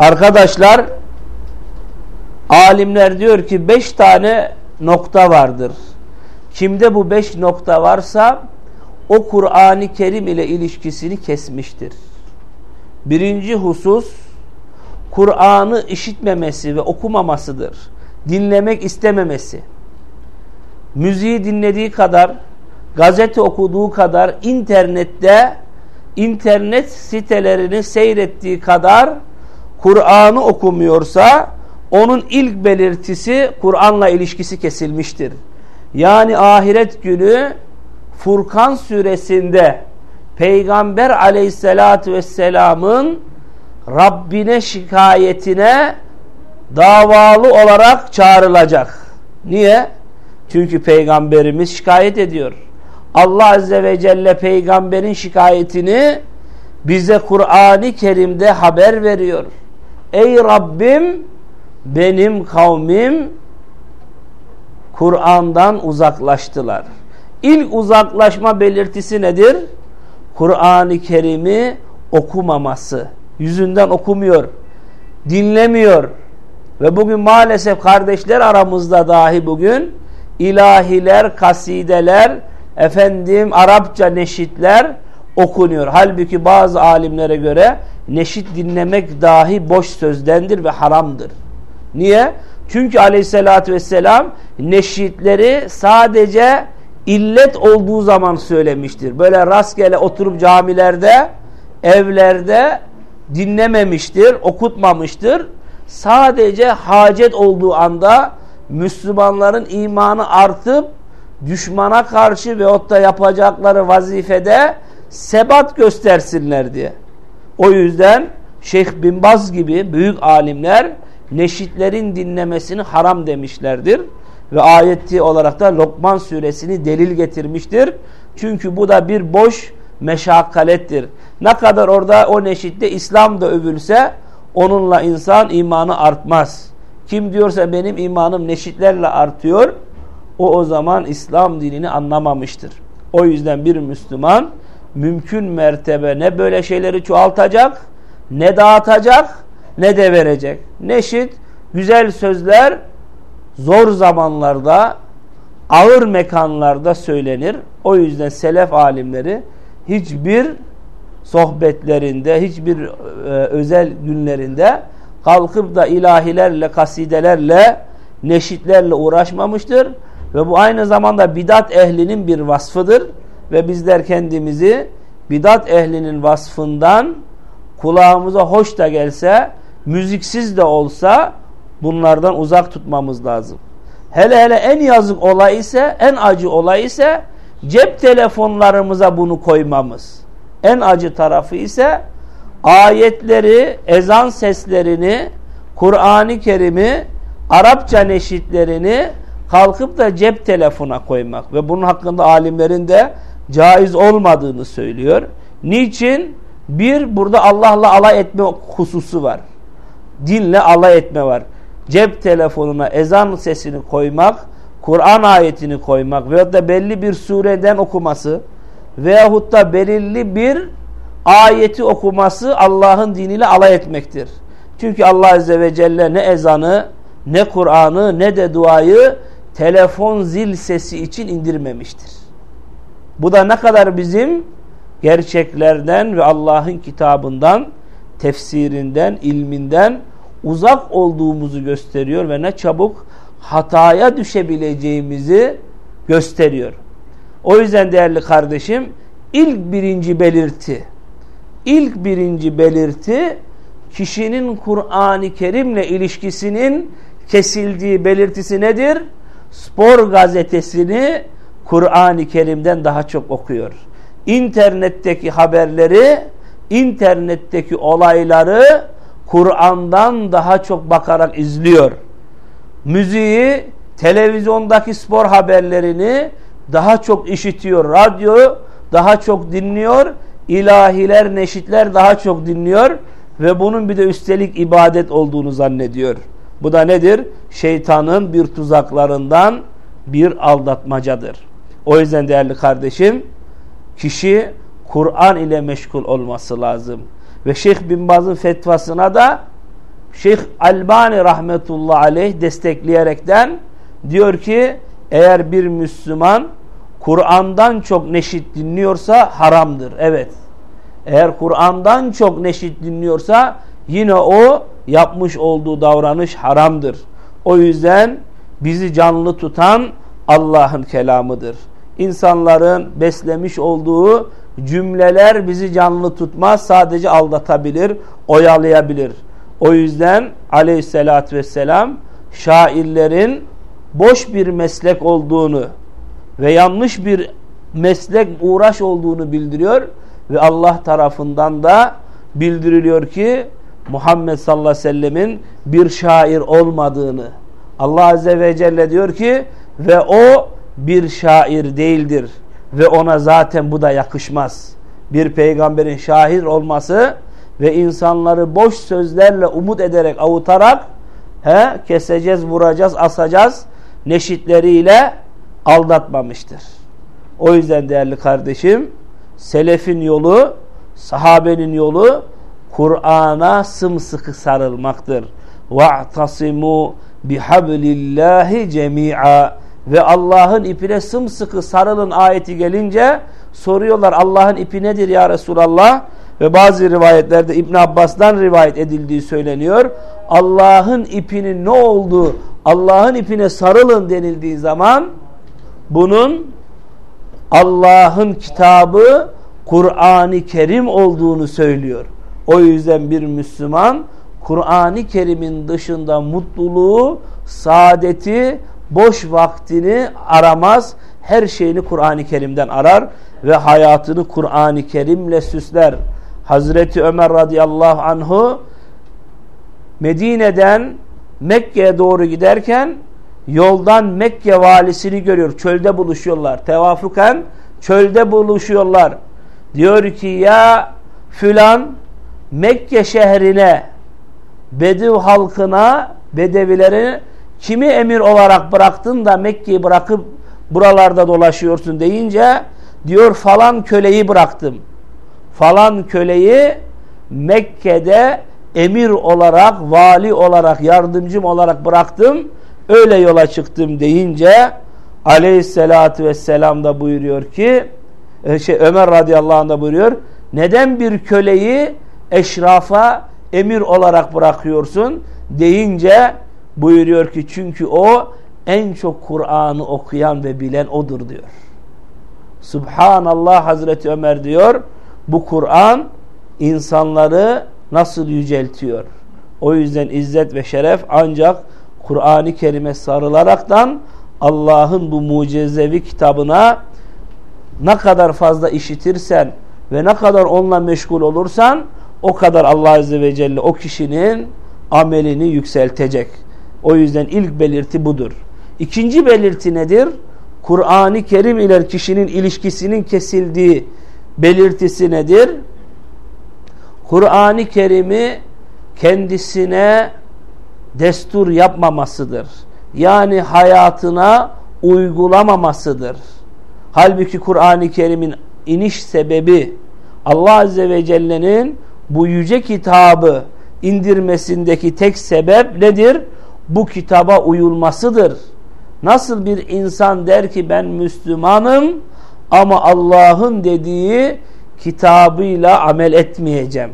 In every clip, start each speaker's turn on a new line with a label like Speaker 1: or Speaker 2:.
Speaker 1: Arkadaşlar alimler diyor ki beş tane nokta vardır. Kimde bu beş nokta varsa o Kur'an-ı Kerim ile ilişkisini kesmiştir. Birinci husus Kur'an'ı işitmemesi ve okumamasıdır. Dinlemek istememesi. Müziği dinlediği kadar, gazete okuduğu kadar, internette internet sitelerini seyrettiği kadar Kur'an'ı okumuyorsa onun ilk belirtisi Kur'an'la ilişkisi kesilmiştir. Yani ahiret günü Furkan suresinde Peygamber aleyhissalatü vesselamın Rabbine şikayetine davalı olarak çağrılacak. Niye? Çünkü peygamberimiz şikayet ediyor. Allah Azze ve Celle peygamberin şikayetini bize Kur'an-ı Kerim'de haber veriyor. Ey Rabbim benim kavmim Kur'an'dan uzaklaştılar. İlk uzaklaşma belirtisi nedir? Kur'an-ı Kerim'i okumaması. Yüzünden okumuyor, dinlemiyor. Ve bugün maalesef kardeşler aramızda dahi bugün ilahiler, kasideler, efendim Arapça neşitler okunuyor. Halbuki bazı alimlere göre neşit dinlemek dahi boş sözdendir ve haramdır. Niye? Çünkü aleyhissalatü vesselam neşitleri sadece illet olduğu zaman söylemiştir. Böyle rastgele oturup camilerde, evlerde dinlememiştir, okutmamıştır. Sadece hacet olduğu anda Müslümanların imanı artıp düşmana karşı veyahut da yapacakları vazifede sebat göstersinler diye. O yüzden Şeyh Binbaz gibi büyük alimler neşitlerin dinlemesini haram demişlerdir. Ve ayeti olarak da Lokman suresini delil getirmiştir. Çünkü bu da bir boş meşakkalettir. Ne kadar orada o neşitte İslam da övülse onunla insan imanı artmaz. Kim diyorsa benim imanım neşitlerle artıyor o o zaman İslam dinini anlamamıştır. O yüzden bir Müslüman mümkün mertebe ne böyle şeyleri çoğaltacak ne dağıtacak ne de verecek. Neşit güzel sözler zor zamanlarda ağır mekanlarda söylenir. O yüzden selef alimleri hiçbir sohbetlerinde, hiçbir e, özel günlerinde kalkıp da ilahilerle, kasidelerle, neşitlerle uğraşmamıştır. Ve bu aynı zamanda bidat ehlinin bir vasfıdır. Ve bizler kendimizi bidat ehlinin vasfından kulağımıza hoş da gelse, müziksiz de olsa bunlardan uzak tutmamız lazım. Hele hele en yazık olay ise, en acı olay ise cep telefonlarımıza bunu koymamız. En acı tarafı ise ayetleri, ezan seslerini, Kur'an-ı Kerim'i, Arapça neşitlerini kalkıp da cep telefona koymak ve bunun hakkında alimlerin de caiz olmadığını söylüyor. Niçin? Bir, burada Allah'la alay etme hususu var. Dinle alay etme var. Cep telefonuna ezan sesini koymak, Kur'an ayetini koymak veyahut da belli bir sureden okuması veyahut da belirli bir ayeti okuması Allah'ın diniyle alay etmektir. Çünkü Allah Azze ve Celle ne ezanı, ne Kur'an'ı, ne de duayı telefon zil sesi için indirmemiştir. Bu da ne kadar bizim gerçeklerden ve Allah'ın kitabından, tefsirinden, ilminden uzak olduğumuzu gösteriyor ve ne çabuk hataya düşebileceğimizi gösteriyor. O yüzden değerli kardeşim ilk birinci belirti ilk birinci belirti kişinin Kur'an-ı Kerim'le ilişkisinin kesildiği belirtisi nedir? Spor gazetesini Kur'an-ı Kerim'den daha çok okuyor. İnternetteki haberleri, internetteki olayları Kur'an'dan daha çok bakarak izliyor. Müziği, televizyondaki spor haberlerini daha çok işitiyor. Radyo daha çok dinliyor ilahiler, neşitler daha çok dinliyor ve bunun bir de üstelik ibadet olduğunu zannediyor. Bu da nedir? Şeytanın bir tuzaklarından bir aldatmacadır. O yüzden değerli kardeşim, kişi Kur'an ile meşgul olması lazım. Ve Şeyh Bin Baz'ın fetvasına da Şeyh Albani rahmetullah aleyh destekleyerekten diyor ki eğer bir Müslüman Kur'an'dan çok neşit dinliyorsa haramdır. Evet. Eğer Kur'an'dan çok neşit dinliyorsa yine o yapmış olduğu davranış haramdır. O yüzden bizi canlı tutan Allah'ın kelamıdır. İnsanların beslemiş olduğu cümleler bizi canlı tutmaz sadece aldatabilir, oyalayabilir. O yüzden aleyhissalatü vesselam şairlerin boş bir meslek olduğunu ve yanlış bir meslek uğraş olduğunu bildiriyor ve Allah tarafından da bildiriliyor ki Muhammed sallallahu aleyhi ve sellemin bir şair olmadığını Allah azze ve celle diyor ki ve o bir şair değildir ve ona zaten bu da yakışmaz. Bir peygamberin şair olması ve insanları boş sözlerle umut ederek avutarak he, keseceğiz, vuracağız, asacağız neşitleriyle aldatmamıştır. O yüzden değerli kardeşim selefin yolu, sahabenin yolu Kur'an'a sımsıkı sarılmaktır. وَاَعْتَصِمُوا بِحَبْلِ اللّٰهِ جَمِيعًا ve Allah'ın ipine sımsıkı sarılın ayeti gelince soruyorlar Allah'ın ipi nedir ya Resulallah? Ve bazı rivayetlerde İbn Abbas'dan rivayet edildiği söyleniyor. Allah'ın ipinin ne olduğu, Allah'ın ipine sarılın denildiği zaman bunun Allah'ın kitabı Kur'an-ı Kerim olduğunu söylüyor. O yüzden bir Müslüman Kur'an-ı Kerim'in dışında mutluluğu, saadeti, boş vaktini aramaz. Her şeyini Kur'an-ı Kerim'den arar ve hayatını Kur'an-ı Kerim'le süsler. Hazreti Ömer radıyallahu anhu Medine'den Mekke'ye doğru giderken yoldan Mekke valisini görüyor. Çölde buluşuyorlar. Tevafuken çölde buluşuyorlar. Diyor ki ya filan Mekke şehrine Bedev halkına Bedevileri kimi emir olarak bıraktın da Mekke'yi bırakıp buralarda dolaşıyorsun deyince diyor falan köleyi bıraktım. Falan köleyi Mekke'de emir olarak, vali olarak, yardımcım olarak bıraktım. Öyle yola çıktım deyince aleyhissalatü vesselam da buyuruyor ki e, şey Ömer radıyallahu anh da buyuruyor neden bir köleyi eşrafa emir olarak bırakıyorsun deyince buyuruyor ki çünkü o en çok Kur'an'ı okuyan ve bilen odur diyor. Subhanallah Hazreti Ömer diyor bu Kur'an insanları nasıl yüceltiyor. O yüzden izzet ve şeref ancak Kur'an-ı Kerim'e sarılaraktan Allah'ın bu mucizevi kitabına ne kadar fazla işitirsen ve ne kadar onunla meşgul olursan o kadar Allah Azze ve Celle o kişinin amelini yükseltecek. O yüzden ilk belirti budur. İkinci belirti nedir? Kur'an-ı Kerim ile kişinin ilişkisinin kesildiği belirtisi nedir? Kur'an-ı Kerim'i kendisine destur yapmamasıdır. Yani hayatına uygulamamasıdır. Halbuki Kur'an-ı Kerim'in iniş sebebi Allah Azze ve Celle'nin bu yüce kitabı indirmesindeki tek sebep nedir? Bu kitaba uyulmasıdır. Nasıl bir insan der ki ben Müslümanım ama Allah'ın dediği kitabıyla amel etmeyeceğim.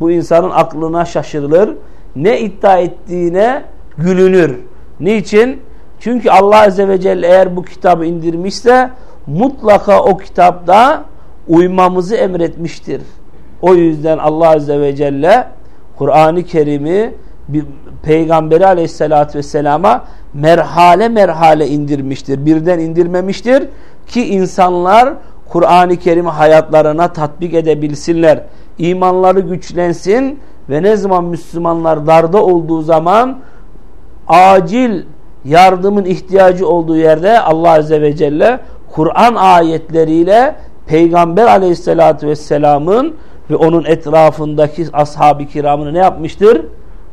Speaker 1: Bu insanın aklına şaşırılır. Ne iddia ettiğine gülünür. Niçin? Çünkü Allah Azze ve Celle eğer bu kitabı indirmişse mutlaka o kitapta uymamızı emretmiştir. O yüzden Allah Azze ve Celle Kur'an-ı Kerim'i Peygamberi Aleyhisselatü Vesselam'a merhale merhale indirmiştir. Birden indirmemiştir ki insanlar Kur'an-ı Kerim'i hayatlarına tatbik edebilsinler. İmanları güçlensin ve ne zaman Müslümanlar darda olduğu zaman acil yardımın ihtiyacı olduğu yerde Allah Azze ve Celle Kur'an ayetleriyle Peygamber Aleyhisselatü Vesselam'ın ve onun etrafındaki ashab-ı kiramını ne yapmıştır?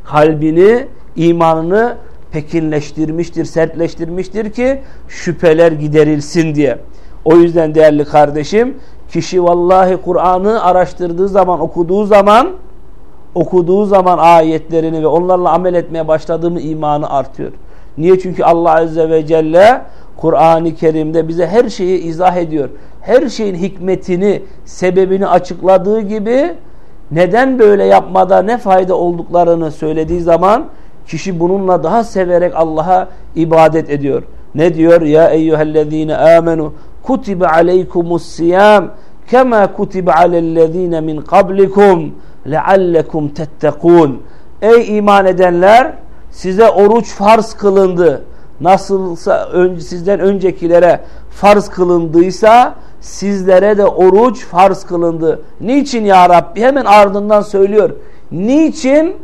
Speaker 1: Kalbini, imanını pekinleştirmiştir, sertleştirmiştir ki şüpheler giderilsin diye. O yüzden değerli kardeşim, kişi vallahi Kur'an'ı araştırdığı zaman, okuduğu zaman okuduğu zaman ayetlerini ve onlarla amel etmeye başladığımı imanı artıyor. Niye? Çünkü Allah Azze ve Celle Kur'an-ı Kerim'de bize her şeyi izah ediyor. Her şeyin hikmetini, sebebini açıkladığı gibi neden böyle yapmada ne fayda olduklarını söylediği zaman kişi bununla daha severek Allah'a ibadet ediyor. Ne diyor? Ya eyyühellezine amenu kutibe aleykumus siyam kema kutibe alellezine min kablikum leallekum tettekun. Ey iman edenler size oruç farz kılındı. Nasılsa önce, sizden öncekilere farz kılındıysa sizlere de oruç farz kılındı. Niçin ya Rabbi? Hemen ardından söylüyor. Niçin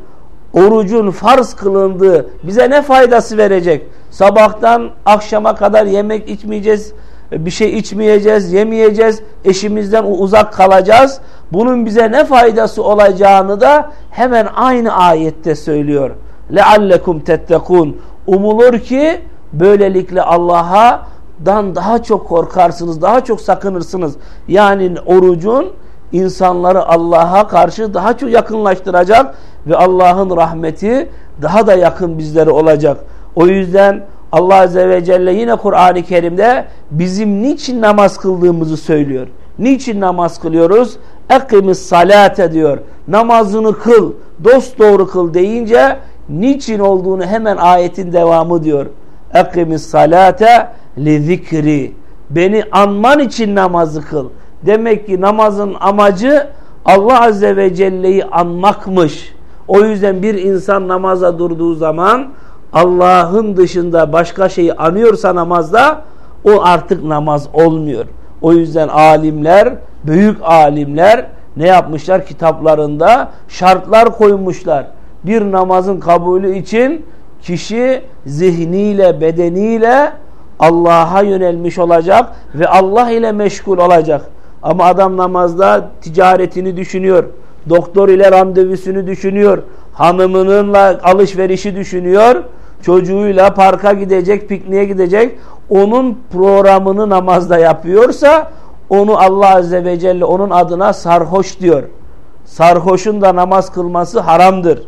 Speaker 1: orucun farz kılındığı bize ne faydası verecek? Sabahtan akşama kadar yemek içmeyeceğiz, bir şey içmeyeceğiz, yemeyeceğiz, eşimizden uzak kalacağız. Bunun bize ne faydası olacağını da hemen aynı ayette söylüyor. لَعَلَّكُمْ تَتَّقُونَ Umulur ki böylelikle Allah'a dan daha çok korkarsınız, daha çok sakınırsınız. Yani orucun insanları Allah'a karşı daha çok yakınlaştıracak ve Allah'ın rahmeti daha da yakın bizlere olacak. O yüzden Allah Azze ve Celle yine Kur'an-ı Kerim'de bizim niçin namaz kıldığımızı söylüyor. Niçin namaz kılıyoruz? Ekimiz salate diyor. Namazını kıl, dost doğru kıl deyince niçin olduğunu hemen ayetin devamı diyor. Ekimiz salate li. Beni anman için namazı kıl. Demek ki namazın amacı Allah Azze ve Celle'yi anmakmış. O yüzden bir insan namaza durduğu zaman Allah'ın dışında başka şeyi anıyorsa namazda o artık namaz olmuyor. O yüzden alimler, büyük alimler ne yapmışlar? Kitaplarında şartlar koymuşlar. Bir namazın kabulü için kişi zihniyle, bedeniyle Allah'a yönelmiş olacak ve Allah ile meşgul olacak. Ama adam namazda ticaretini düşünüyor. Doktor ile randevusunu düşünüyor. Hanımınınla alışverişi düşünüyor. Çocuğuyla parka gidecek, pikniğe gidecek. Onun programını namazda yapıyorsa onu Allah Azze ve Celle onun adına sarhoş diyor. Sarhoşun da namaz kılması haramdır.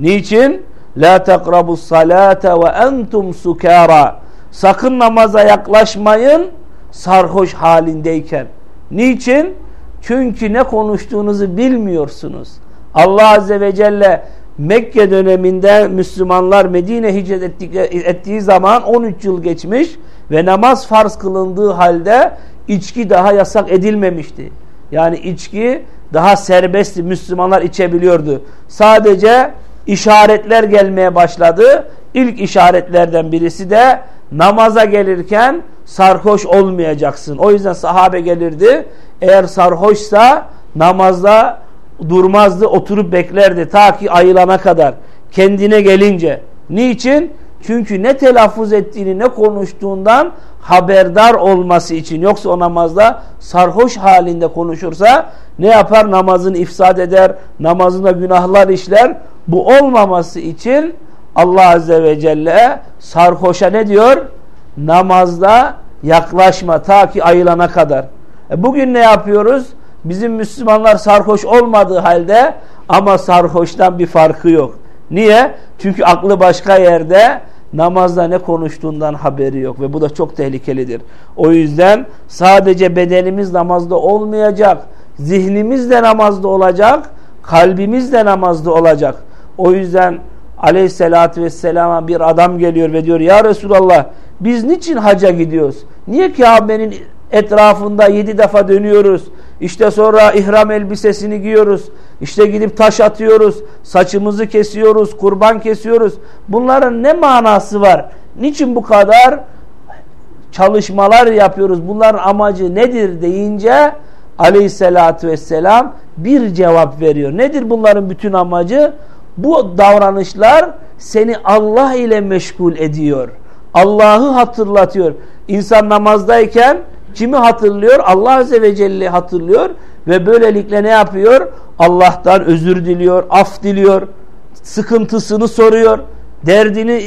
Speaker 1: Niçin? La takrabus salate ve entum sukara. Sakın namaza yaklaşmayın sarhoş halindeyken. Niçin? Çünkü ne konuştuğunuzu bilmiyorsunuz. Allah Azze ve Celle Mekke döneminde Müslümanlar Medine hicret ettiği zaman 13 yıl geçmiş ve namaz farz kılındığı halde içki daha yasak edilmemişti. Yani içki daha serbestti. Müslümanlar içebiliyordu. Sadece işaretler gelmeye başladı. İlk işaretlerden birisi de namaza gelirken sarhoş olmayacaksın. O yüzden sahabe gelirdi. Eğer sarhoşsa namazda durmazdı, oturup beklerdi ta ki ayılana kadar. Kendine gelince. Niçin? Çünkü ne telaffuz ettiğini ne konuştuğundan haberdar olması için. Yoksa o namazda sarhoş halinde konuşursa ne yapar? Namazını ifsad eder, namazında günahlar işler. Bu olmaması için Allah Azze ve Celle sarhoşa ne diyor? Namazda yaklaşma ta ki ayılana kadar. E bugün ne yapıyoruz? Bizim Müslümanlar sarhoş olmadığı halde ama sarhoştan bir farkı yok. Niye? Çünkü aklı başka yerde namazda ne konuştuğundan haberi yok ve bu da çok tehlikelidir. O yüzden sadece bedenimiz namazda olmayacak, zihnimiz de namazda olacak, kalbimiz de namazda olacak. O yüzden aleyhissalatü vesselama bir adam geliyor ve diyor ya Resulallah biz niçin haca gidiyoruz? Niye Kabe'nin etrafında yedi defa dönüyoruz? İşte sonra ihram elbisesini giyiyoruz. İşte gidip taş atıyoruz. Saçımızı kesiyoruz. Kurban kesiyoruz. Bunların ne manası var? Niçin bu kadar çalışmalar yapıyoruz? Bunların amacı nedir deyince aleyhissalatü vesselam bir cevap veriyor. Nedir bunların bütün amacı? Bu davranışlar seni Allah ile meşgul ediyor. Allah'ı hatırlatıyor. İnsan namazdayken kimi hatırlıyor? Allah Azze ve Celle hatırlıyor ve böylelikle ne yapıyor? Allah'tan özür diliyor, af diliyor, sıkıntısını soruyor. Derdini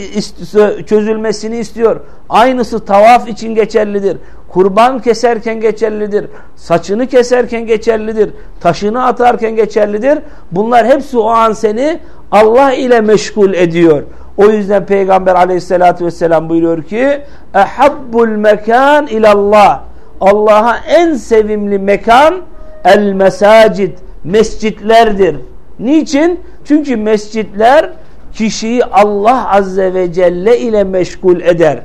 Speaker 1: çözülmesini istiyor. Aynısı tavaf için geçerlidir. Kurban keserken geçerlidir. Saçını keserken geçerlidir. Taşını atarken geçerlidir. Bunlar hepsi o an seni Allah ile meşgul ediyor. O yüzden Peygamber aleyhissalatü vesselam buyuruyor ki Ehabbul mekan ilallah Allah'a en sevimli mekan el mesacid mescitlerdir. Niçin? Çünkü mescitler kişiyi Allah azze ve celle ile meşgul eder.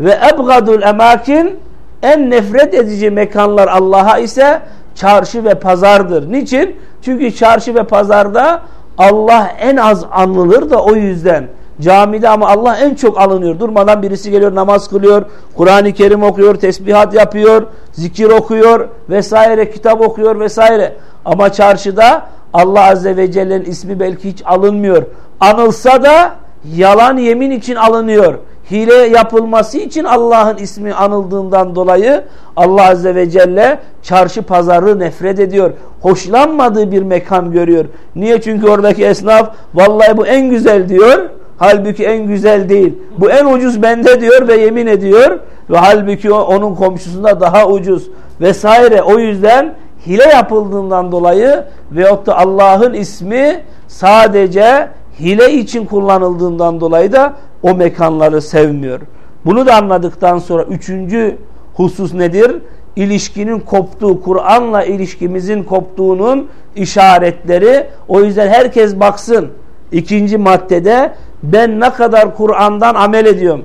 Speaker 1: Ve ebgadul emakin en nefret edici mekanlar Allah'a ise çarşı ve pazardır. Niçin? Çünkü çarşı ve pazarda Allah en az anılır da o yüzden. Camide ama Allah en çok alınıyor. Durmadan birisi geliyor namaz kılıyor, Kur'an-ı Kerim okuyor, tesbihat yapıyor, zikir okuyor vesaire, kitap okuyor vesaire. Ama çarşıda Allah Azze ve Celle'nin ismi belki hiç alınmıyor. Anılsa da yalan yemin için alınıyor. Hile yapılması için Allah'ın ismi anıldığından dolayı Allah Azze ve Celle çarşı pazarı nefret ediyor. Hoşlanmadığı bir mekan görüyor. Niye? Çünkü oradaki esnaf vallahi bu en güzel diyor. Halbuki en güzel değil. Bu en ucuz bende diyor ve yemin ediyor. Ve halbuki onun komşusunda daha ucuz vesaire. O yüzden hile yapıldığından dolayı veyahut da Allah'ın ismi sadece hile için kullanıldığından dolayı da o mekanları sevmiyor. Bunu da anladıktan sonra üçüncü husus nedir? İlişkinin koptuğu, Kur'an'la ilişkimizin koptuğunun işaretleri. O yüzden herkes baksın. İkinci maddede ben ne kadar Kur'an'dan amel ediyorum.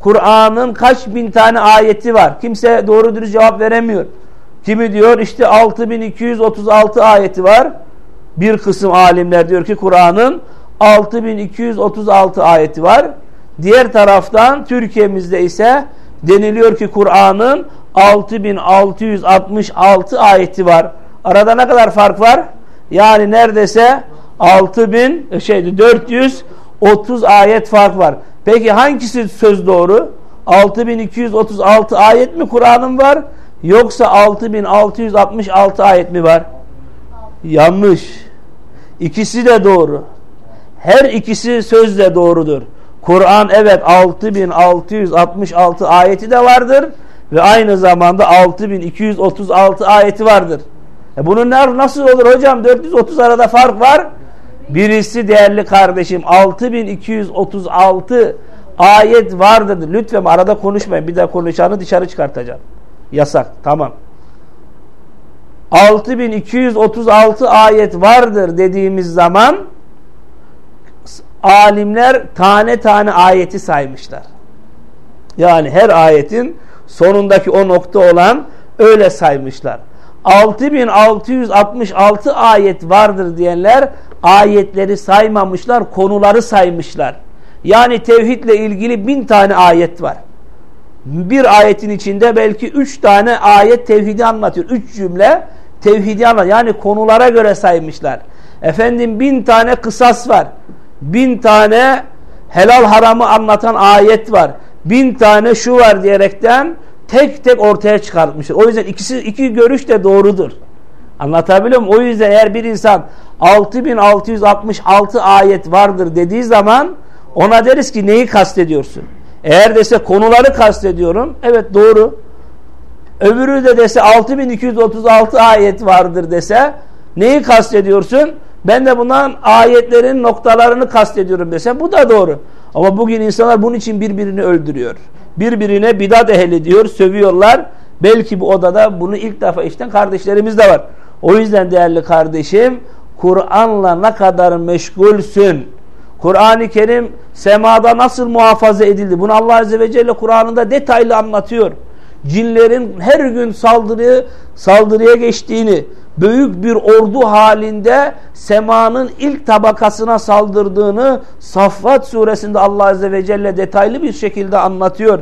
Speaker 1: Kur'an'ın kaç bin tane ayeti var. Kimse doğru dürüst cevap veremiyor. Kimi diyor işte 6236 ayeti var. Bir kısım alimler diyor ki Kur'an'ın 6236 ayeti var. Diğer taraftan Türkiye'mizde ise deniliyor ki Kur'an'ın 6666 ayeti var. Arada ne kadar fark var? Yani neredeyse 6000 e, şeydi 430 ayet fark var. Peki hangisi söz doğru? 6236 ayet mi Kur'an'ın var? Yoksa 6666 ayet mi var? Yanlış. İkisi de doğru. Her ikisi söz de doğrudur. Kur'an evet 6666 ayeti de vardır ve aynı zamanda 6236 ayeti vardır. E bunun nasıl olur hocam? 430 arada fark var. Birisi değerli kardeşim 6236 ayet vardır. Lütfen arada konuşmayın. Bir daha konuşanı dışarı çıkartacağım. Yasak. Tamam. 6236 ayet vardır dediğimiz zaman alimler tane tane ayeti saymışlar. Yani her ayetin sonundaki o nokta olan öyle saymışlar. 6666 ayet vardır diyenler ayetleri saymamışlar, konuları saymışlar. Yani tevhidle ilgili bin tane ayet var. Bir ayetin içinde belki üç tane ayet tevhidi anlatıyor. Üç cümle tevhidi anlatıyor. Yani konulara göre saymışlar. Efendim bin tane kısas var. Bin tane helal haramı anlatan ayet var. Bin tane şu var diyerekten tek tek ortaya çıkartmışlar. O yüzden ikisi iki görüş de doğrudur. Anlatabiliyor muyum? O yüzden eğer bir insan 6666 ayet vardır dediği zaman ona deriz ki neyi kastediyorsun? Eğer dese konuları kastediyorum. Evet doğru. Öbürü de dese 6236 ayet vardır dese neyi kastediyorsun? Ben de bundan ayetlerin noktalarını kastediyorum dese bu da doğru. Ama bugün insanlar bunun için birbirini öldürüyor. Birbirine bidat ehli diyor, sövüyorlar. Belki bu odada bunu ilk defa işten kardeşlerimiz de var. O yüzden değerli kardeşim Kur'an'la ne kadar meşgulsün. Kur'an-ı Kerim semada nasıl muhafaza edildi? Bunu Allah Azze ve Celle Kur'an'ında detaylı anlatıyor. Cinlerin her gün saldırı, saldırıya geçtiğini, büyük bir ordu halinde semanın ilk tabakasına saldırdığını Saffat suresinde Allah Azze ve Celle detaylı bir şekilde anlatıyor.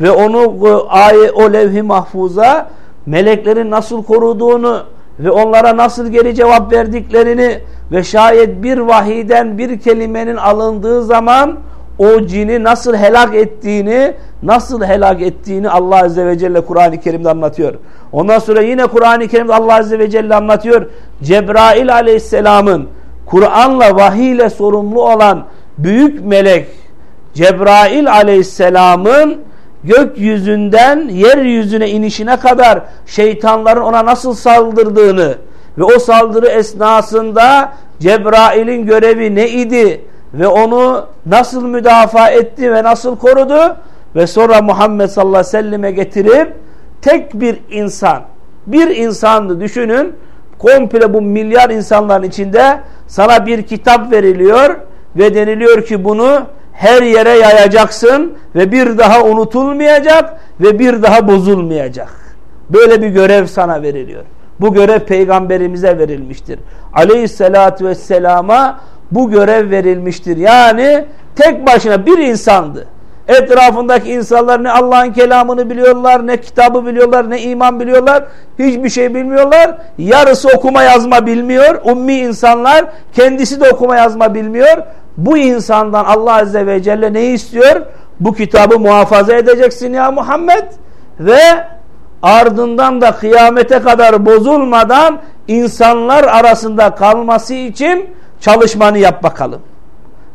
Speaker 1: Ve onu ayet o levh-i mahfuza meleklerin nasıl koruduğunu ve onlara nasıl geri cevap verdiklerini ve şayet bir vahiden bir kelimenin alındığı zaman o cini nasıl helak ettiğini nasıl helak ettiğini Allah Azze ve Celle Kur'an-ı Kerim'de anlatıyor. Ondan sonra yine Kur'an-ı Kerim'de Allah Azze ve Celle anlatıyor. Cebrail Aleyhisselam'ın Kur'an'la vahiy ile sorumlu olan büyük melek Cebrail aleyhisselamın gökyüzünden yeryüzüne inişine kadar şeytanların ona nasıl saldırdığını ve o saldırı esnasında Cebrail'in görevi ne idi ve onu nasıl müdafaa etti ve nasıl korudu ve sonra Muhammed sallallahu aleyhi ve selleme getirip tek bir insan bir insandı düşünün komple bu milyar insanların içinde sana bir kitap veriliyor ve deniliyor ki bunu her yere yayacaksın ve bir daha unutulmayacak ve bir daha bozulmayacak. Böyle bir görev sana veriliyor. Bu görev peygamberimize verilmiştir. Aleyhissalatü vesselama bu görev verilmiştir. Yani tek başına bir insandı. Etrafındaki insanlar ne Allah'ın kelamını biliyorlar, ne kitabı biliyorlar, ne iman biliyorlar. Hiçbir şey bilmiyorlar. Yarısı okuma yazma bilmiyor. Ummi insanlar kendisi de okuma yazma bilmiyor. Bu insandan Allah Azze ve Celle ne istiyor? Bu kitabı muhafaza edeceksin ya Muhammed. Ve ardından da kıyamete kadar bozulmadan insanlar arasında kalması için çalışmanı yap bakalım.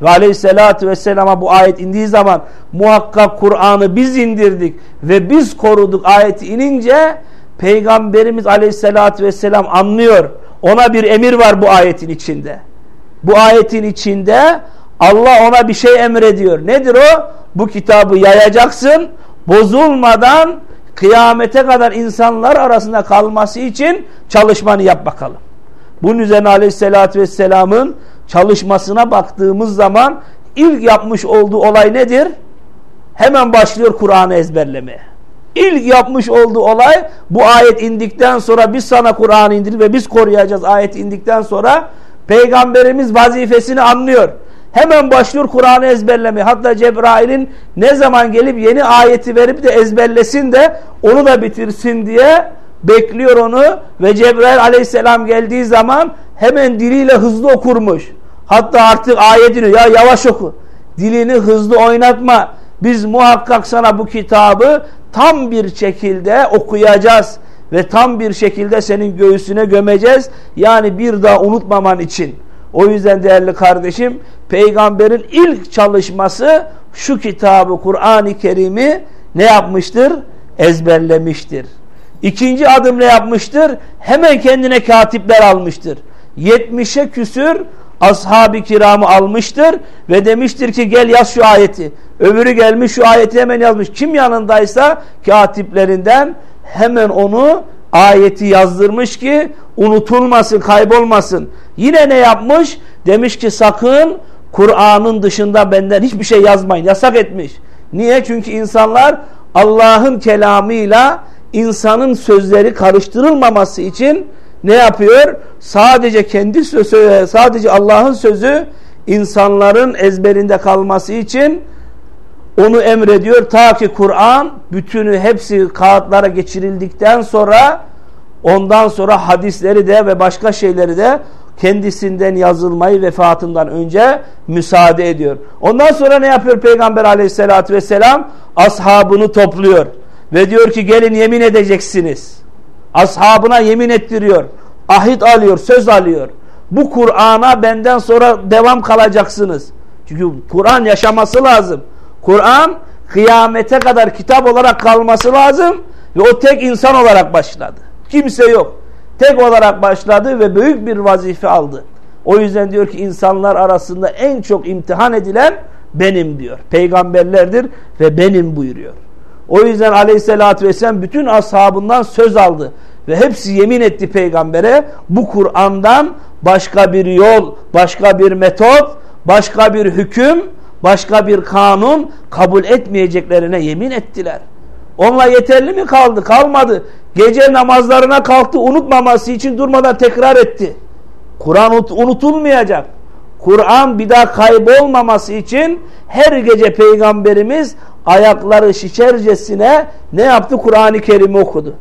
Speaker 1: Ve aleyhissalatü vesselama bu ayet indiği zaman muhakkak Kur'an'ı biz indirdik ve biz koruduk ayeti inince Peygamberimiz aleyhissalatü vesselam anlıyor. Ona bir emir var bu ayetin içinde. Bu ayetin içinde Allah ona bir şey emrediyor. Nedir o? Bu kitabı yayacaksın. Bozulmadan kıyamete kadar insanlar arasında kalması için çalışmanı yap bakalım. Bunun üzerine aleyhissalatü vesselamın çalışmasına baktığımız zaman ilk yapmış olduğu olay nedir? Hemen başlıyor Kur'an'ı ezberlemeye. İlk yapmış olduğu olay bu ayet indikten sonra biz sana Kur'an'ı indir ve biz koruyacağız ayet indikten sonra peygamberimiz vazifesini anlıyor. Hemen başlıyor Kur'an'ı ezberlemeye. Hatta Cebrail'in ne zaman gelip yeni ayeti verip de ezberlesin de onu da bitirsin diye bekliyor onu ve Cebrail aleyhisselam geldiği zaman hemen diliyle hızlı okurmuş. Hatta artık ayetini ya yavaş oku. Dilini hızlı oynatma. Biz muhakkak sana bu kitabı tam bir şekilde okuyacağız ve tam bir şekilde senin göğsüne gömeceğiz. Yani bir daha unutmaman için. O yüzden değerli kardeşim peygamberin ilk çalışması şu kitabı Kur'an-ı Kerim'i ne yapmıştır? Ezberlemiştir. İkinci adım ne yapmıştır? Hemen kendine katipler almıştır. 70'e küsür ashab-ı kiramı almıştır ve demiştir ki gel yaz şu ayeti. Öbürü gelmiş şu ayeti hemen yazmış. Kim yanındaysa katiplerinden hemen onu ayeti yazdırmış ki unutulmasın, kaybolmasın. Yine ne yapmış? Demiş ki sakın Kur'an'ın dışında benden hiçbir şey yazmayın. Yasak etmiş. Niye? Çünkü insanlar Allah'ın kelamıyla insanın sözleri karıştırılmaması için ne yapıyor? Sadece kendi sözü, sadece Allah'ın sözü insanların ezberinde kalması için onu emrediyor. Ta ki Kur'an bütünü hepsi kağıtlara geçirildikten sonra ondan sonra hadisleri de ve başka şeyleri de kendisinden yazılmayı vefatından önce müsaade ediyor. Ondan sonra ne yapıyor Peygamber aleyhissalatü vesselam? Ashabını topluyor. Ve diyor ki gelin yemin edeceksiniz. Ashabına yemin ettiriyor. Ahit alıyor, söz alıyor. Bu Kur'an'a benden sonra devam kalacaksınız. Çünkü Kur'an yaşaması lazım. Kur'an kıyamete kadar kitap olarak kalması lazım. Ve o tek insan olarak başladı. Kimse yok. Tek olarak başladı ve büyük bir vazife aldı. O yüzden diyor ki insanlar arasında en çok imtihan edilen benim diyor. Peygamberlerdir ve benim buyuruyor. O yüzden aleyhissalatü vesselam bütün ashabından söz aldı. Ve hepsi yemin etti peygambere bu Kur'an'dan başka bir yol, başka bir metot, başka bir hüküm, başka bir kanun kabul etmeyeceklerine yemin ettiler. Onunla yeterli mi kaldı? Kalmadı. Gece namazlarına kalktı unutmaması için durmadan tekrar etti. Kur'an unutulmayacak. Kur'an bir daha kaybolmaması için her gece peygamberimiz ayakları şişercesine ne yaptı? Kur'an-ı Kerim'i okudu.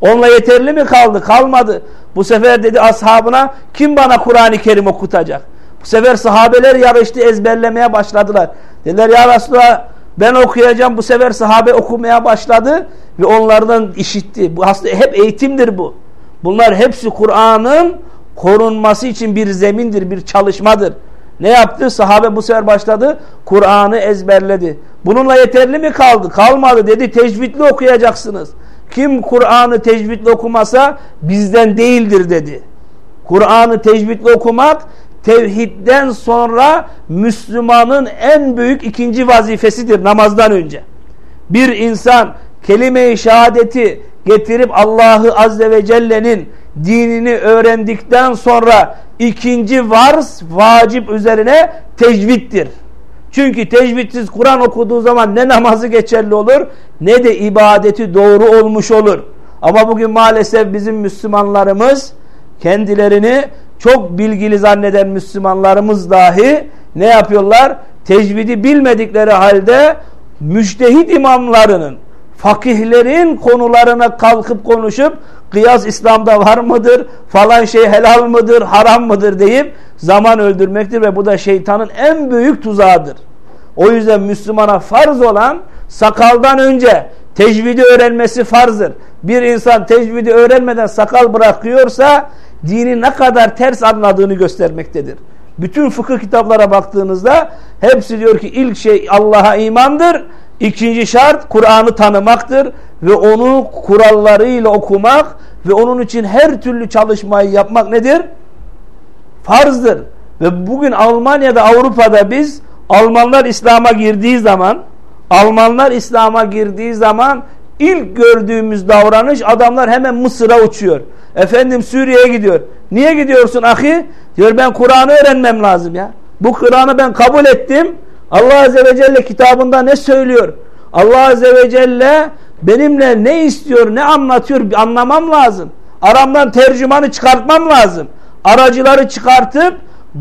Speaker 1: Onunla yeterli mi kaldı? Kalmadı. Bu sefer dedi ashabına kim bana Kur'an-ı Kerim okutacak? Bu sefer sahabeler yarıştı ezberlemeye başladılar. Dediler ya Resulallah ben okuyacağım. Bu sefer sahabe okumaya başladı ve onlardan işitti. Bu aslında hep eğitimdir bu. Bunlar hepsi Kur'an'ın korunması için bir zemindir, bir çalışmadır. Ne yaptı? Sahabe bu sefer başladı. Kur'an'ı ezberledi. Bununla yeterli mi kaldı? Kalmadı dedi. Tecvidli okuyacaksınız. Kim Kur'an'ı tecvidli okumasa bizden değildir dedi. Kur'an'ı tecvidli okumak tevhidden sonra Müslümanın en büyük ikinci vazifesidir namazdan önce. Bir insan kelime-i şehadeti getirip Allah'ı Azze ve Celle'nin dinini öğrendikten sonra ikinci varz vacip üzerine tecviddir. Çünkü tecvidsiz Kur'an okuduğu zaman ne namazı geçerli olur ne de ibadeti doğru olmuş olur. Ama bugün maalesef bizim Müslümanlarımız kendilerini çok bilgili zanneden Müslümanlarımız dahi ne yapıyorlar? Tecvidi bilmedikleri halde müçtehit imamlarının, fakihlerin konularına kalkıp konuşup kıyas İslam'da var mıdır, falan şey helal mıdır, haram mıdır deyip zaman öldürmektir ve bu da şeytanın en büyük tuzağıdır. O yüzden Müslümana farz olan sakaldan önce tecvidi öğrenmesi farzdır. Bir insan tecvidi öğrenmeden sakal bırakıyorsa dini ne kadar ters anladığını göstermektedir. Bütün fıkıh kitaplara baktığınızda hepsi diyor ki ilk şey Allah'a imandır. İkinci şart Kur'an'ı tanımaktır ve onu kurallarıyla okumak ve onun için her türlü çalışmayı yapmak nedir? Farzdır. Ve bugün Almanya'da Avrupa'da biz Almanlar İslam'a girdiği zaman Almanlar İslam'a girdiği zaman ilk gördüğümüz davranış adamlar hemen Mısır'a uçuyor. Efendim Suriye'ye gidiyor. Niye gidiyorsun ahi? Diyor ben Kur'an'ı öğrenmem lazım ya. Bu Kur'an'ı ben kabul ettim. Allah Azze ve Celle kitabında ne söylüyor? Allah Azze ve Celle benimle ne istiyor, ne anlatıyor anlamam lazım. Aramdan tercümanı çıkartmam lazım. Aracıları çıkartıp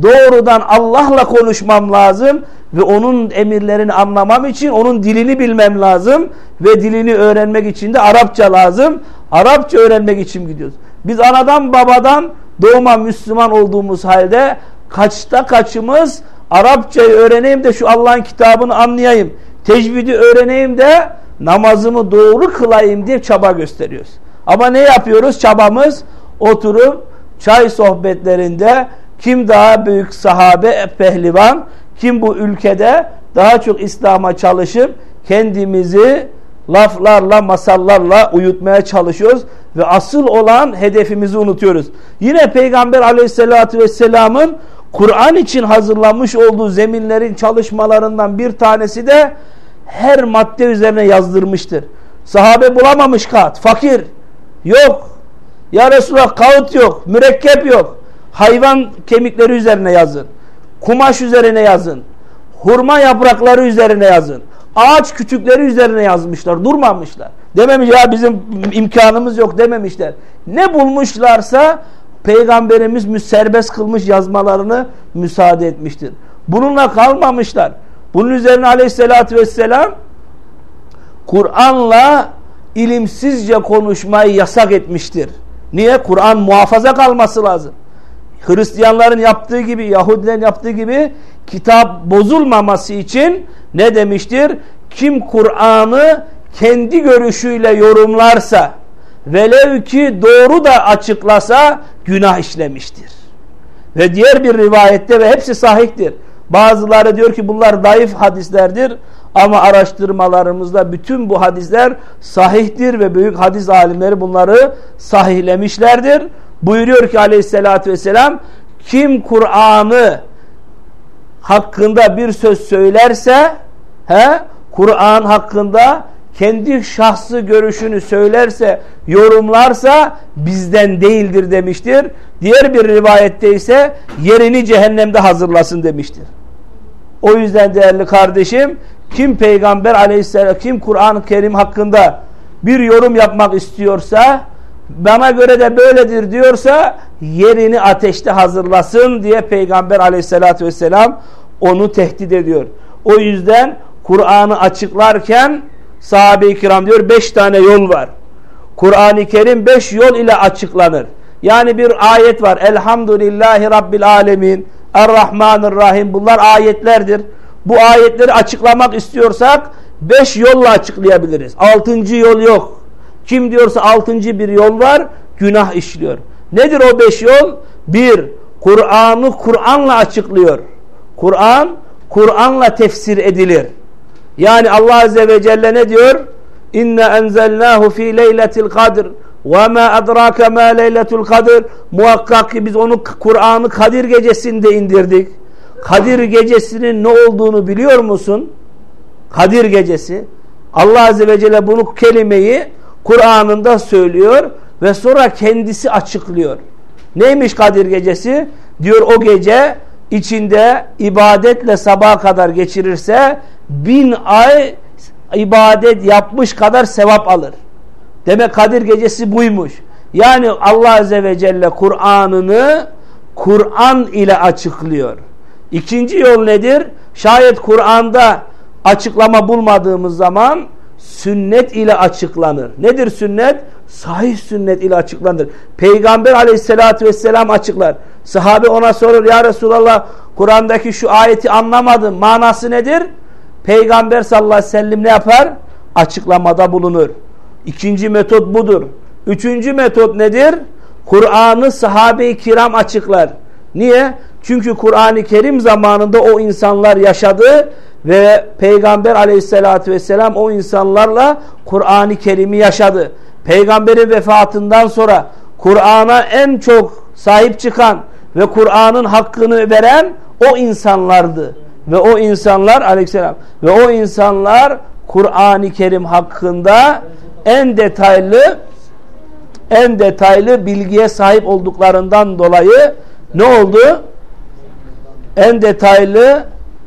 Speaker 1: doğrudan Allah'la konuşmam lazım ve onun emirlerini anlamam için onun dilini bilmem lazım ve dilini öğrenmek için de Arapça lazım. Arapça öğrenmek için gidiyoruz. Biz anadan babadan doğma Müslüman olduğumuz halde kaçta kaçımız Arapçayı öğreneyim de şu Allah'ın kitabını anlayayım. Tecvidi öğreneyim de namazımı doğru kılayım diye çaba gösteriyoruz. Ama ne yapıyoruz? Çabamız oturup çay sohbetlerinde kim daha büyük sahabe pehlivan, kim bu ülkede daha çok İslam'a çalışıp kendimizi laflarla, masallarla uyutmaya çalışıyoruz ve asıl olan hedefimizi unutuyoruz. Yine Peygamber aleyhissalatü vesselamın Kur'an için hazırlanmış olduğu zeminlerin çalışmalarından bir tanesi de her madde üzerine yazdırmıştır. Sahabe bulamamış kağıt, fakir, yok. Ya Resulallah kağıt yok, mürekkep yok. Hayvan kemikleri üzerine yazın. Kumaş üzerine yazın. Hurma yaprakları üzerine yazın. Ağaç kütükleri üzerine yazmışlar. Durmamışlar. Dememiş ya bizim imkanımız yok dememişler. Ne bulmuşlarsa Peygamberimiz serbest kılmış yazmalarını müsaade etmiştir. Bununla kalmamışlar. Bunun üzerine aleyhissalatü vesselam Kur'an'la ilimsizce konuşmayı yasak etmiştir. Niye? Kur'an muhafaza kalması lazım. Hristiyanların yaptığı gibi, Yahudilerin yaptığı gibi kitap bozulmaması için ne demiştir? Kim Kur'an'ı kendi görüşüyle yorumlarsa velev ki doğru da açıklasa günah işlemiştir. Ve diğer bir rivayette ve hepsi sahihtir. Bazıları diyor ki bunlar zayıf hadislerdir ama araştırmalarımızda bütün bu hadisler sahihtir ve büyük hadis alimleri bunları sahihlemişlerdir. Buyuruyor ki aleyhissalatü vesselam kim Kur'an'ı hakkında bir söz söylerse he Kur'an hakkında kendi şahsı görüşünü söylerse, yorumlarsa bizden değildir demiştir. Diğer bir rivayette ise yerini cehennemde hazırlasın demiştir. O yüzden değerli kardeşim, kim peygamber aleyhisselam, kim Kur'an-ı Kerim hakkında bir yorum yapmak istiyorsa, bana göre de böyledir diyorsa, yerini ateşte hazırlasın diye peygamber aleyhissalatü vesselam onu tehdit ediyor. O yüzden Kur'an'ı açıklarken sahabe-i kiram diyor beş tane yol var. Kur'an-ı Kerim beş yol ile açıklanır. Yani bir ayet var. Elhamdülillahi Rabbil Alemin. Errahmanirrahim. Bunlar ayetlerdir. Bu ayetleri açıklamak istiyorsak beş yolla açıklayabiliriz. Altıncı yol yok. Kim diyorsa altıncı bir yol var günah işliyor. Nedir o beş yol? Bir, Kur'an'ı Kur'an'la açıklıyor. Kur'an Kur'an'la tefsir edilir. Yani Allah Azze ve Celle ne diyor? İnne enzelnahu fi leyletil kadr ve ma adrake ma leyletul kadr muhakkak ki biz onu Kur'an'ı Kadir gecesinde indirdik. Kadir gecesinin ne olduğunu biliyor musun? Kadir gecesi. Allah Azze ve Celle bunu kelimeyi Kur'an'ında söylüyor ve sonra kendisi açıklıyor. Neymiş Kadir gecesi? Diyor o gece içinde ibadetle sabaha kadar geçirirse bin ay ibadet yapmış kadar sevap alır. Demek Kadir gecesi buymuş. Yani Allah Azze ve Celle Kur'an'ını Kur'an ile açıklıyor. İkinci yol nedir? Şayet Kur'an'da açıklama bulmadığımız zaman sünnet ile açıklanır. Nedir sünnet? Sahih sünnet ile açıklanır. Peygamber aleyhissalatü vesselam açıklar. Sahabe ona sorur ya Resulallah Kur'an'daki şu ayeti anlamadım. Manası nedir? Peygamber sallallahu aleyhi ve sellem ne yapar? Açıklamada bulunur. İkinci metot budur. Üçüncü metot nedir? Kur'an'ı sahabe-i kiram açıklar. Niye? Çünkü Kur'an-ı Kerim zamanında o insanlar yaşadı ve Peygamber aleyhissalatü vesselam o insanlarla Kur'an-ı Kerim'i yaşadı. Peygamberin vefatından sonra Kur'an'a en çok sahip çıkan ve Kur'an'ın hakkını veren o insanlardı. Ve o insanlar aleyhisselam ve o insanlar Kur'an-ı Kerim hakkında en detaylı en detaylı bilgiye sahip olduklarından dolayı ne oldu? En detaylı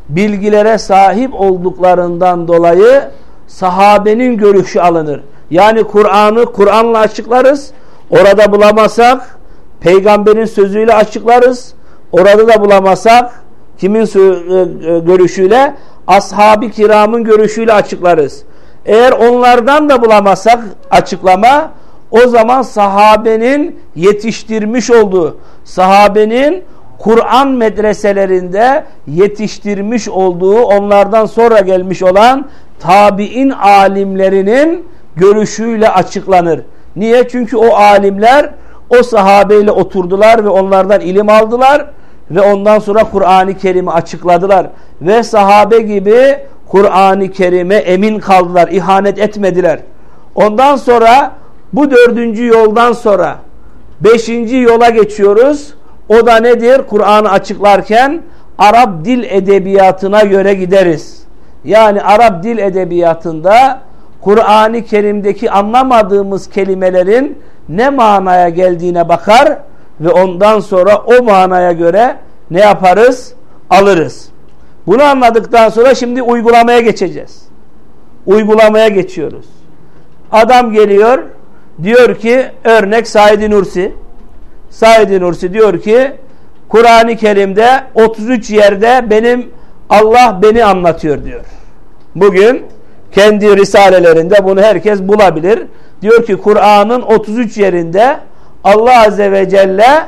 Speaker 1: bilgilere sahip olduklarından dolayı sahabenin görüşü alınır. Yani Kur'an'ı Kur'an'la açıklarız. Orada bulamazsak peygamberin sözüyle açıklarız. Orada da bulamazsak kimin e, e, görüşüyle? Ashab-ı kiramın görüşüyle açıklarız. Eğer onlardan da bulamazsak açıklama o zaman sahabenin yetiştirmiş olduğu sahabenin Kur'an medreselerinde yetiştirmiş olduğu onlardan sonra gelmiş olan tabi'in alimlerinin görüşüyle açıklanır. Niye? Çünkü o alimler o sahabeyle oturdular ve onlardan ilim aldılar ve ondan sonra Kur'an-ı Kerim'i açıkladılar. Ve sahabe gibi Kur'an-ı Kerim'e emin kaldılar, ihanet etmediler. Ondan sonra bu dördüncü yoldan sonra beşinci yola geçiyoruz. O da nedir? Kur'an'ı açıklarken Arap dil edebiyatına göre gideriz. Yani Arap dil edebiyatında Kur'an-ı Kerim'deki anlamadığımız kelimelerin ne manaya geldiğine bakar ve ondan sonra o manaya göre ne yaparız? Alırız. Bunu anladıktan sonra şimdi uygulamaya geçeceğiz. Uygulamaya geçiyoruz. Adam geliyor diyor ki örnek Said Nursi Said Nursi diyor ki Kur'an-ı Kerim'de 33 yerde benim Allah beni anlatıyor diyor. Bugün kendi risalelerinde bunu herkes bulabilir. Diyor ki Kur'an'ın 33 yerinde Allah Azze ve Celle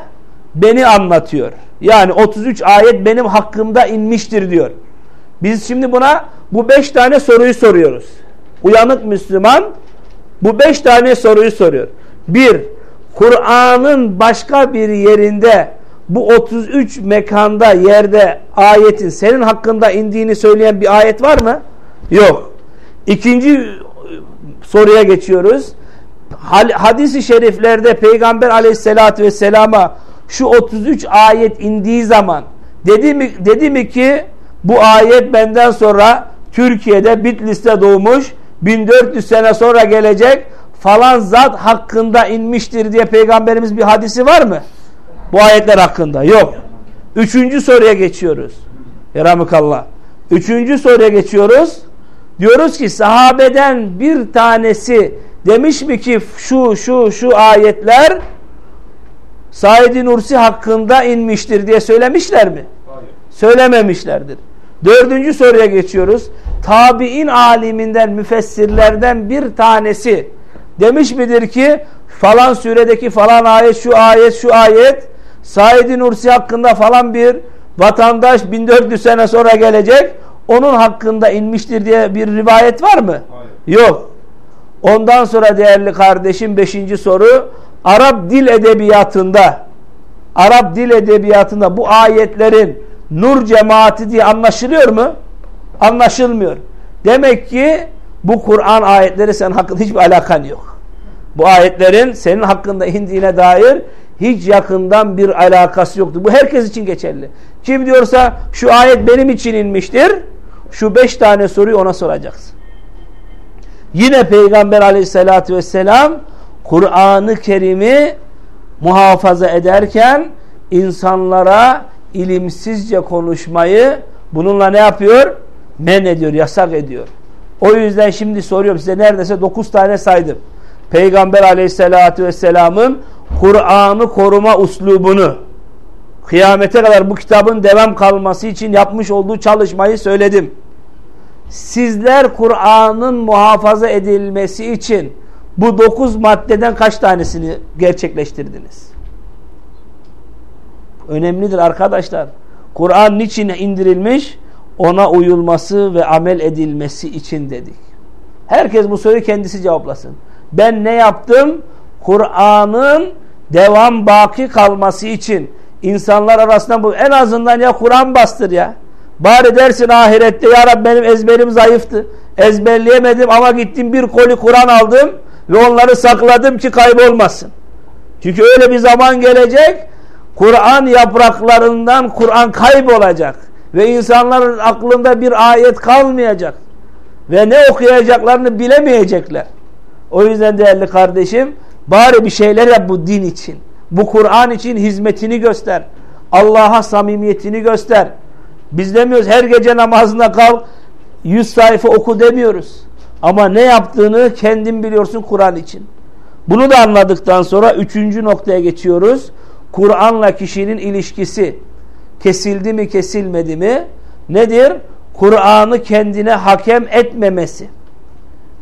Speaker 1: beni anlatıyor. Yani 33 ayet benim hakkımda inmiştir diyor. Biz şimdi buna bu 5 tane soruyu soruyoruz. Uyanık Müslüman bu 5 tane soruyu soruyor. 1. Kur'an'ın başka bir yerinde bu 33 mekanda yerde ayetin senin hakkında indiğini söyleyen bir ayet var mı? Yok. İkinci soruya geçiyoruz. Hadis-i şeriflerde Peygamber aleyhissalatü vesselama şu 33 ayet indiği zaman dedi mi, dedi mi ki bu ayet benden sonra Türkiye'de Bitlis'te doğmuş 1400 sene sonra gelecek falan zat hakkında inmiştir diye peygamberimiz bir hadisi var mı? Bu ayetler hakkında yok. Üçüncü soruya geçiyoruz. Yaramıkallah. Üçüncü soruya geçiyoruz. Diyoruz ki sahabeden bir tanesi demiş mi ki şu şu şu ayetler Said Nursi hakkında inmiştir diye söylemişler mi? Hayır. Söylememişlerdir. Dördüncü soruya geçiyoruz. Tabi'in aliminden, müfessirlerden bir tanesi demiş midir ki falan suredeki falan ayet, şu ayet, şu ayet Said Nursi hakkında falan bir vatandaş 1400 sene sonra gelecek onun hakkında inmiştir diye bir rivayet var mı? Hayır. Yok. Ondan sonra değerli kardeşim beşinci soru Arap dil edebiyatında Arap dil edebiyatında bu ayetlerin nur cemaati diye anlaşılıyor mu? Anlaşılmıyor. Demek ki bu Kur'an ayetleri senin hakkında hiçbir alakan yok. Bu ayetlerin senin hakkında indiğine dair hiç yakından bir alakası yoktu. Bu herkes için geçerli. Kim diyorsa şu ayet benim için inmiştir. Şu beş tane soruyu ona soracaksın. Yine Peygamber aleyhissalatü vesselam Kur'an-ı Kerim'i muhafaza ederken insanlara ilimsizce konuşmayı bununla ne yapıyor? Men ediyor, yasak ediyor. O yüzden şimdi soruyorum size neredeyse dokuz tane saydım. Peygamber aleyhissalatü vesselamın Kur'an'ı koruma uslubunu kıyamete kadar bu kitabın devam kalması için yapmış olduğu çalışmayı söyledim. Sizler Kur'an'ın muhafaza edilmesi için bu dokuz maddeden kaç tanesini gerçekleştirdiniz? Önemlidir arkadaşlar. Kur'an niçin indirilmiş? Ona uyulması ve amel edilmesi için dedik. Herkes bu soruyu kendisi cevaplasın. Ben ne yaptım? Kur'an'ın devam baki kalması için insanlar arasında bu en azından ya Kur'an bastır ya. Bari dersin ahirette ya Rabbi benim ezberim zayıftı. Ezberleyemedim ama gittim bir koli Kur'an aldım ve onları sakladım ki kaybolmasın. Çünkü öyle bir zaman gelecek Kur'an yapraklarından Kur'an kaybolacak ve insanların aklında bir ayet kalmayacak ve ne okuyacaklarını bilemeyecekler. O yüzden değerli kardeşim bari bir şeyler yap bu din için. Bu Kur'an için hizmetini göster. Allah'a samimiyetini göster. Biz demiyoruz her gece namazında kal 100 sayfa oku demiyoruz. Ama ne yaptığını kendin biliyorsun Kur'an için. Bunu da anladıktan sonra üçüncü noktaya geçiyoruz. Kur'an'la kişinin ilişkisi kesildi mi kesilmedi mi? Nedir? Kur'an'ı kendine hakem etmemesi.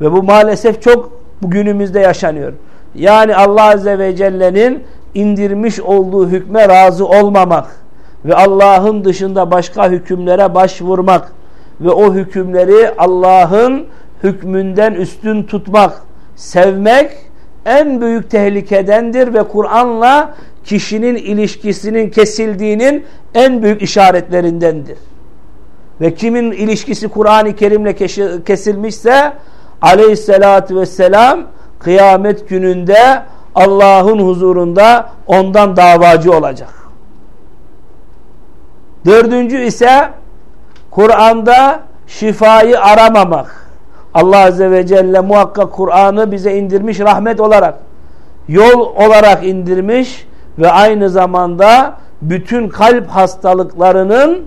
Speaker 1: Ve bu maalesef çok bugünümüzde yaşanıyor. Yani Allah Azze ve Celle'nin indirmiş olduğu hükme razı olmamak ve Allah'ın dışında başka hükümlere başvurmak ve o hükümleri Allah'ın hükmünden üstün tutmak, sevmek en büyük tehlikedendir ve Kur'an'la kişinin ilişkisinin kesildiğinin en büyük işaretlerindendir. Ve kimin ilişkisi Kur'an-ı Kerim'le kesilmişse aleyhissalatü vesselam kıyamet gününde Allah'ın huzurunda ondan davacı olacak. Dördüncü ise Kur'an'da şifayı aramamak. Allah Azze ve Celle muhakkak Kur'an'ı bize indirmiş rahmet olarak, yol olarak indirmiş ve aynı zamanda bütün kalp hastalıklarının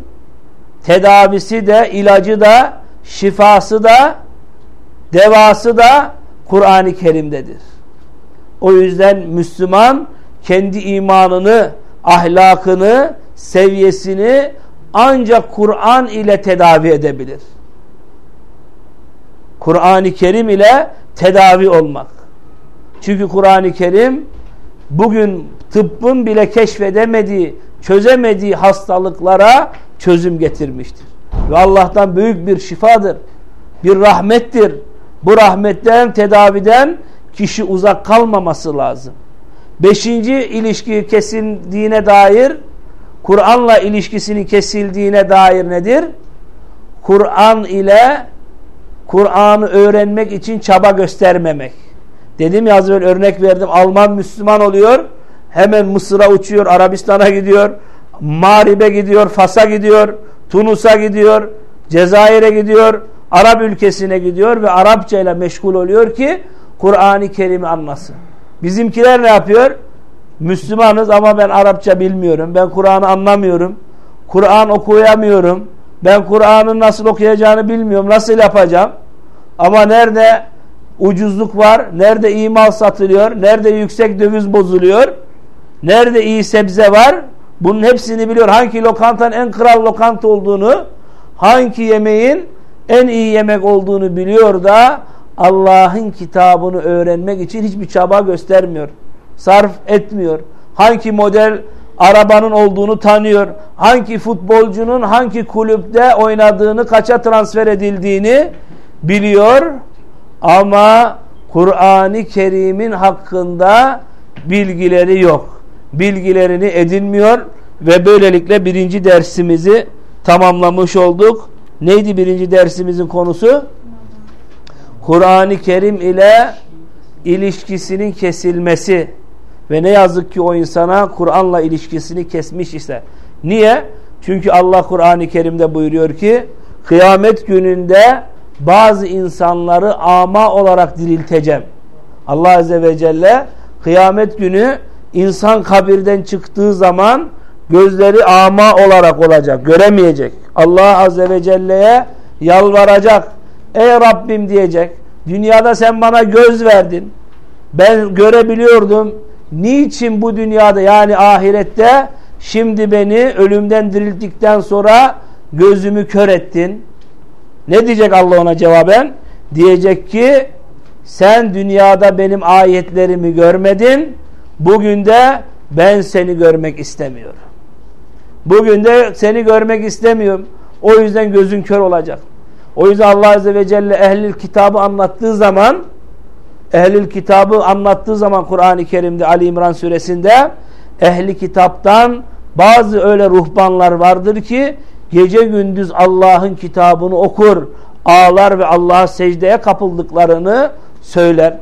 Speaker 1: tedavisi de, ilacı da, şifası da, devası da Kur'an-ı Kerim'dedir. O yüzden Müslüman kendi imanını, ahlakını, seviyesini ancak Kur'an ile tedavi edebilir. Kur'an-ı Kerim ile tedavi olmak. Çünkü Kur'an-ı Kerim bugün tıbbın bile keşfedemediği, çözemediği hastalıklara çözüm getirmiştir. Ve Allah'tan büyük bir şifadır. Bir rahmettir. Bu rahmetten, tedaviden kişi uzak kalmaması lazım. Beşinci ilişki kesildiğine dair, Kur'an'la ilişkisinin kesildiğine dair nedir? Kur'an ile Kur'an'ı öğrenmek için çaba göstermemek. Dedim ya az önce örnek verdim. Alman Müslüman oluyor. Hemen Mısır'a uçuyor, Arabistan'a gidiyor, Mağrib'e gidiyor, Fas'a gidiyor, Tunus'a gidiyor, Cezayir'e gidiyor, Arap ülkesine gidiyor ve Arapça ile meşgul oluyor ki Kur'an-ı Kerim'i anlasın. Bizimkiler ne yapıyor? Müslümanız ama ben Arapça bilmiyorum. Ben Kur'an'ı anlamıyorum. Kur'an okuyamıyorum. Ben Kur'an'ın nasıl okuyacağını bilmiyorum. Nasıl yapacağım? Ama nerede ucuzluk var? Nerede iyi mal satılıyor? Nerede yüksek döviz bozuluyor? Nerede iyi sebze var? Bunun hepsini biliyor. Hangi lokantanın en kral lokanta olduğunu, hangi yemeğin en iyi yemek olduğunu biliyor da Allah'ın kitabını öğrenmek için hiçbir çaba göstermiyor. Sarf etmiyor. Hangi model arabanın olduğunu tanıyor. Hangi futbolcunun hangi kulüpte oynadığını, kaça transfer edildiğini biliyor. Ama Kur'an-ı Kerim'in hakkında bilgileri yok. Bilgilerini edinmiyor Ve böylelikle birinci dersimizi tamamlamış olduk. Neydi birinci dersimizin konusu? Kur'an-ı Kerim ile ilişkisinin kesilmesi ve ne yazık ki o insana Kur'an'la ilişkisini kesmiş ise. Niye? Çünkü Allah Kur'an-ı Kerim'de buyuruyor ki kıyamet gününde bazı insanları ama olarak dirilteceğim. Allah Azze ve Celle kıyamet günü insan kabirden çıktığı zaman gözleri ama olarak olacak, göremeyecek. Allah Azze ve Celle'ye yalvaracak. Ey Rabbim diyecek. Dünyada sen bana göz verdin. Ben görebiliyordum. Niçin bu dünyada yani ahirette şimdi beni ölümden dirilttikten sonra gözümü kör ettin? Ne diyecek Allah ona cevaben? Diyecek ki sen dünyada benim ayetlerimi görmedin. Bugün de ben seni görmek istemiyorum. Bugün de seni görmek istemiyorum. O yüzden gözün kör olacak. O yüzden Allah Azze ve Celle ehlil kitabı anlattığı zaman ehlil kitabı anlattığı zaman Kur'an-ı Kerim'de Ali İmran suresinde ehli kitaptan bazı öyle ruhbanlar vardır ki gece gündüz Allah'ın kitabını okur, ağlar ve Allah'a secdeye kapıldıklarını söyler.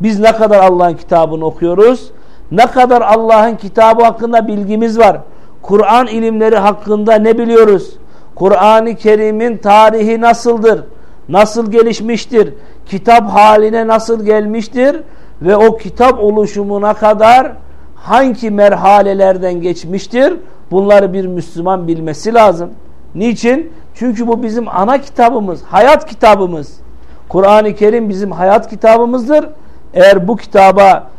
Speaker 1: Biz ne kadar Allah'ın kitabını okuyoruz? Ne kadar Allah'ın kitabı hakkında bilgimiz var? Kur'an ilimleri hakkında ne biliyoruz? Kur'an-ı Kerim'in tarihi nasıldır? Nasıl gelişmiştir? Kitap haline nasıl gelmiştir? Ve o kitap oluşumuna kadar hangi merhalelerden geçmiştir? Bunları bir Müslüman bilmesi lazım. Niçin? Çünkü bu bizim ana kitabımız, hayat kitabımız. Kur'an-ı Kerim bizim hayat kitabımızdır. Eğer bu kitaba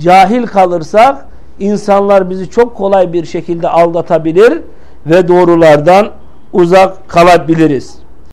Speaker 1: cahil kalırsak insanlar bizi çok kolay bir şekilde aldatabilir ve doğrulardan uzak kalabiliriz.